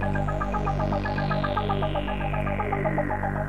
Thank you.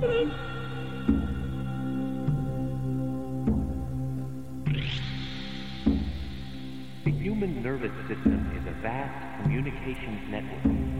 The human nervous system is a vast communications network.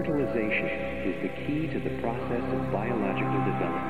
Fertilization is the key to the process of biological development.